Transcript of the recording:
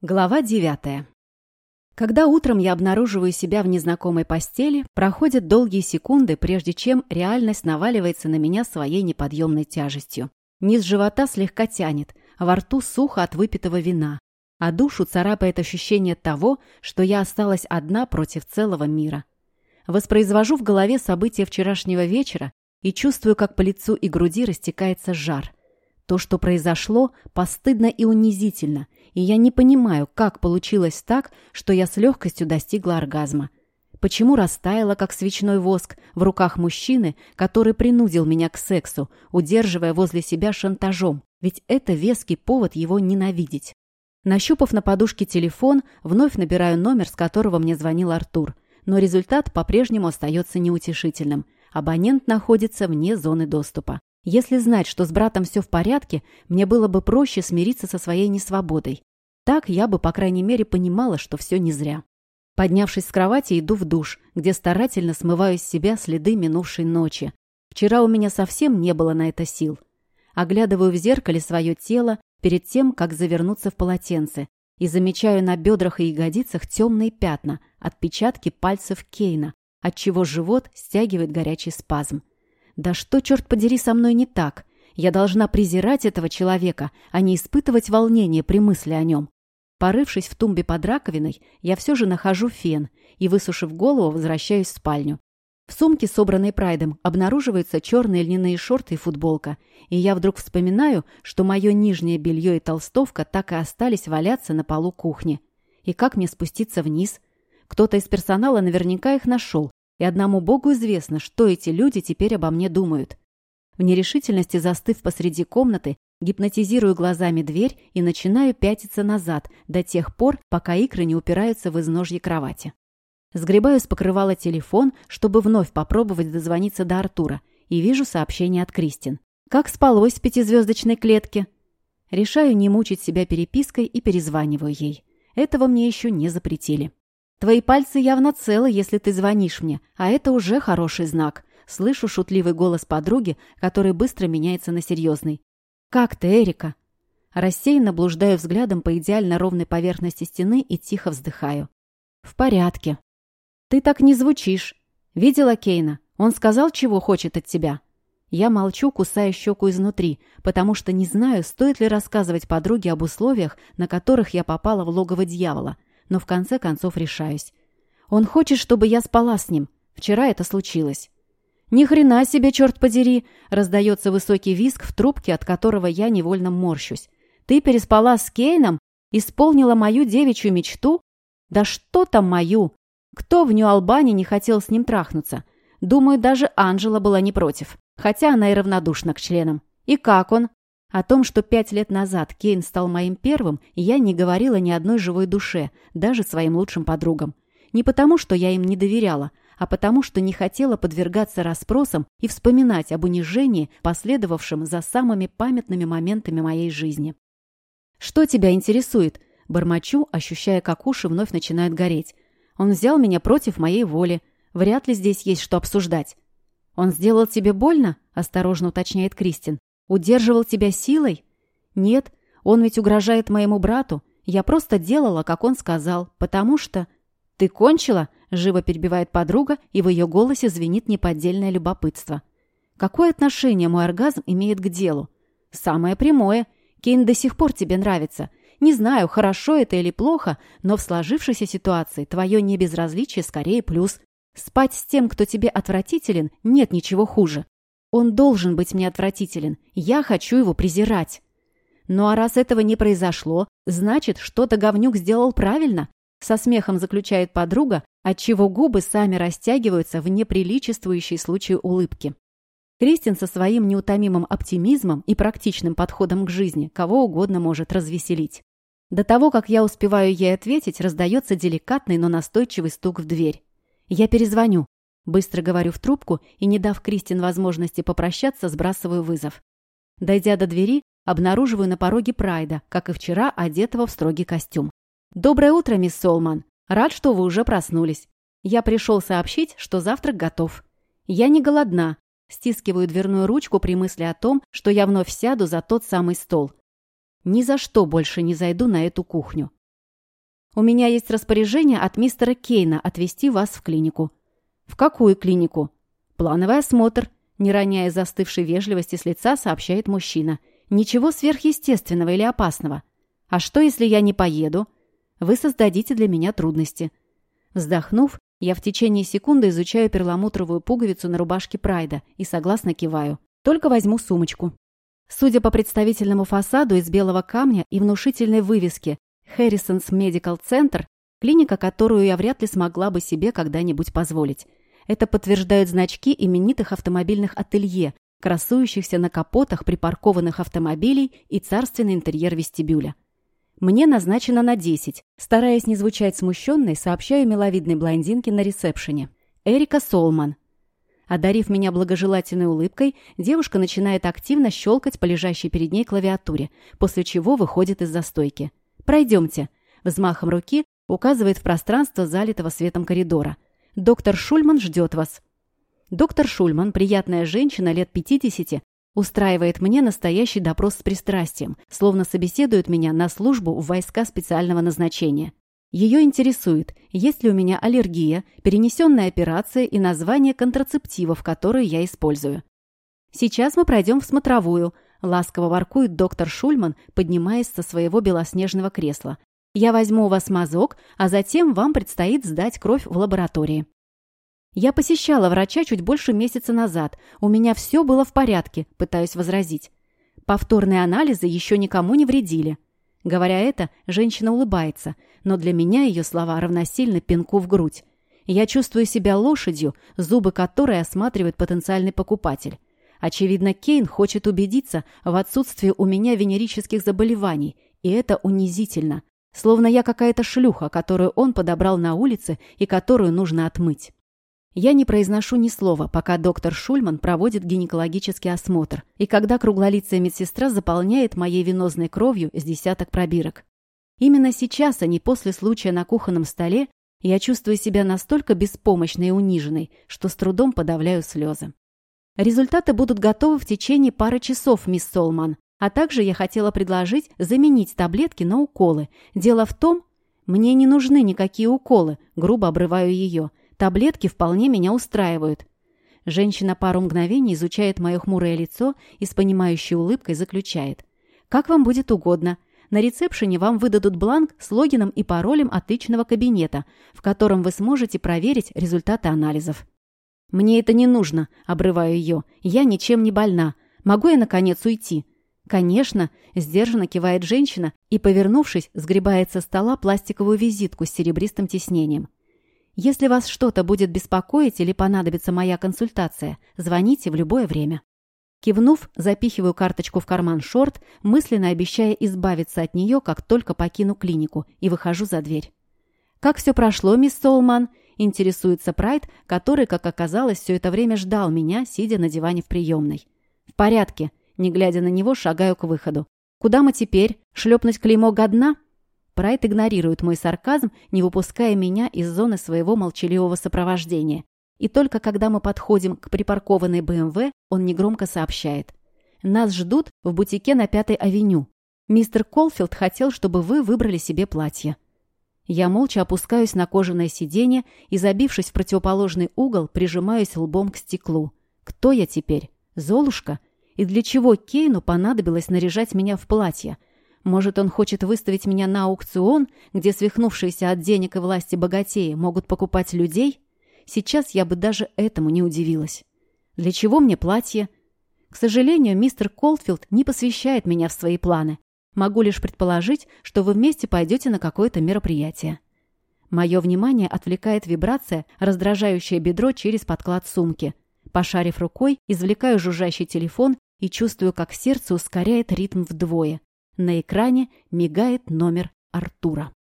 Глава девятая. Когда утром я обнаруживаю себя в незнакомой постели, проходят долгие секунды, прежде чем реальность наваливается на меня своей неподъемной тяжестью. Низ живота слегка тянет, во рту сухо от выпитого вина, а душу царапает ощущение того, что я осталась одна против целого мира. Воспроизвожу в голове события вчерашнего вечера и чувствую, как по лицу и груди растекается жар. То, что произошло, постыдно и унизительно, и я не понимаю, как получилось так, что я с легкостью достигла оргазма. Почему растаяла, как свечной воск, в руках мужчины, который принудил меня к сексу, удерживая возле себя шантажом, ведь это веский повод его ненавидеть. Нащупав на подушке телефон, вновь набираю номер, с которого мне звонил Артур. Но результат по-прежнему остается неутешительным. Абонент находится вне зоны доступа. Если знать, что с братом все в порядке, мне было бы проще смириться со своей несвободой. Так я бы, по крайней мере, понимала, что все не зря. Поднявшись с кровати, иду в душ, где старательно смываю с себя следы минувшей ночи. Вчера у меня совсем не было на это сил. Оглядываю в зеркале свое тело перед тем, как завернуться в полотенце, и замечаю на бедрах и ягодицах темные пятна, отпечатки пальцев Кейна, отчего живот стягивает горячий спазм. Да что, черт подери, со мной не так? Я должна презирать этого человека, а не испытывать волнение при мысли о нем. Порывшись в тумбе под раковиной, я все же нахожу фен и, высушив голову, возвращаюсь в спальню. В сумке, собранной Прайдом, обнаруживаются черные льняные шорты и футболка, и я вдруг вспоминаю, что мое нижнее белье и толстовка так и остались валяться на полу кухни. И как мне спуститься вниз? Кто-то из персонала наверняка их нашел, и одному богу известно, что эти люди теперь обо мне думают. В нерешительности застыв посреди комнаты, гипнотизирую глазами дверь и начинаю пятиться назад до тех пор, пока икры не упираются в изножье кровати. Сгребаю с покрывала телефон, чтобы вновь попробовать дозвониться до Артура, и вижу сообщение от Кристин. «Как спалось в пятизвездочной клетке?» Решаю не мучить себя перепиской и перезваниваю ей. Этого мне еще не запретили. Твои пальцы явно целы, если ты звонишь мне, а это уже хороший знак. Слышу шутливый голос подруги, который быстро меняется на серьезный. «Как ты, Эрика?» Рассеянно блуждаю взглядом по идеально ровной поверхности стены и тихо вздыхаю. «В порядке». «Ты так не звучишь. Видела Кейна? Он сказал, чего хочет от тебя?» Я молчу, кусая щеку изнутри, потому что не знаю, стоит ли рассказывать подруге об условиях, на которых я попала в логово дьявола – но в конце концов решаюсь. Он хочет, чтобы я спала с ним. Вчера это случилось. «Ни хрена себе, черт подери!» — раздается высокий виск в трубке, от которого я невольно морщусь. «Ты переспала с Кейном? Исполнила мою девичью мечту? Да что там мою? Кто в Нью-Албане не хотел с ним трахнуться? Думаю, даже Анжела была не против, хотя она и равнодушна к членам. И как он? О том, что пять лет назад Кейн стал моим первым, я не говорила ни одной живой душе, даже своим лучшим подругам. Не потому, что я им не доверяла, а потому, что не хотела подвергаться расспросам и вспоминать об унижении, последовавшем за самыми памятными моментами моей жизни. «Что тебя интересует?» Бормочу, ощущая, как уши вновь начинают гореть. «Он взял меня против моей воли. Вряд ли здесь есть что обсуждать». «Он сделал тебе больно?» – осторожно уточняет Кристин. Удерживал тебя силой? Нет, он ведь угрожает моему брату. Я просто делала, как он сказал, потому что... Ты кончила? Живо перебивает подруга, и в ее голосе звенит неподдельное любопытство. Какое отношение мой оргазм имеет к делу? Самое прямое. Кейн до сих пор тебе нравится. Не знаю, хорошо это или плохо, но в сложившейся ситуации твое небезразличие скорее плюс. Спать с тем, кто тебе отвратителен, нет ничего хуже. Он должен быть мне отвратителен. Я хочу его презирать. Ну а раз этого не произошло, значит, что-то говнюк сделал правильно. Со смехом заключает подруга, отчего губы сами растягиваются в неприличествующей случаю улыбки. Кристин со своим неутомимым оптимизмом и практичным подходом к жизни кого угодно может развеселить. До того, как я успеваю ей ответить, раздается деликатный, но настойчивый стук в дверь. «Я перезвоню», Быстро говорю в трубку и, не дав Кристин возможности попрощаться, сбрасываю вызов. Дойдя до двери, обнаруживаю на пороге Прайда, как и вчера, одетого в строгий костюм. «Доброе утро, мисс Солман. Рад, что вы уже проснулись. Я пришел сообщить, что завтрак готов. Я не голодна. Стискиваю дверную ручку при мысли о том, что я вновь сяду за тот самый стол. Ни за что больше не зайду на эту кухню. У меня есть распоряжение от мистера Кейна отвезти вас в клинику». «В какую клинику?» «Плановый осмотр», — не роняя застывшей вежливости с лица, сообщает мужчина. «Ничего сверхъестественного или опасного. А что, если я не поеду? Вы создадите для меня трудности». Вздохнув, я в течение секунды изучаю перламутровую пуговицу на рубашке Прайда и согласно киваю. Только возьму сумочку. Судя по представительному фасаду из белого камня и внушительной вывеске «Harrison's Medical Center», клиника, которую я вряд ли смогла бы себе когда-нибудь позволить. Это подтверждают значки именитых автомобильных ателье, красующихся на капотах припаркованных автомобилей и царственный интерьер вестибюля. Мне назначено на 10. Стараясь не звучать смущенной, сообщаю миловидной блондинке на ресепшене. Эрика Солман. Одарив меня благожелательной улыбкой, девушка начинает активно щелкать по лежащей перед ней клавиатуре, после чего выходит из застойки. «Пройдемте». Взмахом руки указывает в пространство залитого светом коридора. «Доктор Шульман ждет вас». Доктор Шульман, приятная женщина лет 50, устраивает мне настоящий допрос с пристрастием, словно собеседует меня на службу в войска специального назначения. Ее интересует, есть ли у меня аллергия, перенесенная операция и название контрацептивов, которые я использую. Сейчас мы пройдем в смотровую, ласково воркует доктор Шульман, поднимаясь со своего белоснежного кресла. Я возьму у вас мазок, а затем вам предстоит сдать кровь в лаборатории. Я посещала врача чуть больше месяца назад. У меня все было в порядке, пытаюсь возразить. Повторные анализы еще никому не вредили. Говоря это, женщина улыбается, но для меня ее слова равносильны пинку в грудь. Я чувствую себя лошадью, зубы которой осматривает потенциальный покупатель. Очевидно, Кейн хочет убедиться в отсутствии у меня венерических заболеваний, и это унизительно. Словно я какая-то шлюха, которую он подобрал на улице и которую нужно отмыть. Я не произношу ни слова, пока доктор Шульман проводит гинекологический осмотр, и когда круглолицая медсестра заполняет моей венозной кровью с десяток пробирок. Именно сейчас, а не после случая на кухонном столе, я чувствую себя настолько беспомощной и униженной, что с трудом подавляю слезы. Результаты будут готовы в течение пары часов, мисс Солман. А также я хотела предложить заменить таблетки на уколы. Дело в том, мне не нужны никакие уколы, грубо обрываю ее. Таблетки вполне меня устраивают. Женщина пару мгновений изучает мое хмурое лицо и с понимающей улыбкой заключает. «Как вам будет угодно. На ресепшене вам выдадут бланк с логином и паролем от личного кабинета, в котором вы сможете проверить результаты анализов». «Мне это не нужно», — обрываю ее. «Я ничем не больна. Могу я, наконец, уйти?» «Конечно», — сдержанно кивает женщина и, повернувшись, сгребает со стола пластиковую визитку с серебристым тиснением. Если вас что-то будет беспокоить или понадобится моя консультация, звоните в любое время». Кивнув, запихиваю карточку в карман шорт, мысленно обещая избавиться от нее, как только покину клинику, и выхожу за дверь. «Как все прошло, мисс Солман?» – интересуется Прайд, который, как оказалось, все это время ждал меня, сидя на диване в приемной. «В порядке», – не глядя на него, шагаю к выходу. «Куда мы теперь? Шлепнуть клеймо годна?» Прайд игнорирует мой сарказм, не выпуская меня из зоны своего молчаливого сопровождения. И только когда мы подходим к припаркованной БМВ, он негромко сообщает. «Нас ждут в бутике на Пятой авеню. Мистер Колфилд хотел, чтобы вы выбрали себе платье». Я молча опускаюсь на кожаное сиденье и, забившись в противоположный угол, прижимаюсь лбом к стеклу. Кто я теперь? Золушка? И для чего Кейну понадобилось наряжать меня в платье? Может, он хочет выставить меня на аукцион, где свихнувшиеся от денег и власти богатеи могут покупать людей? Сейчас я бы даже этому не удивилась. Для чего мне платье? К сожалению, мистер Колфилд не посвящает меня в свои планы. Могу лишь предположить, что вы вместе пойдете на какое-то мероприятие. Мое внимание отвлекает вибрация, раздражающая бедро через подклад сумки. Пошарив рукой, извлекаю жужжащий телефон и чувствую, как сердце ускоряет ритм вдвое. На экране мигает номер Артура.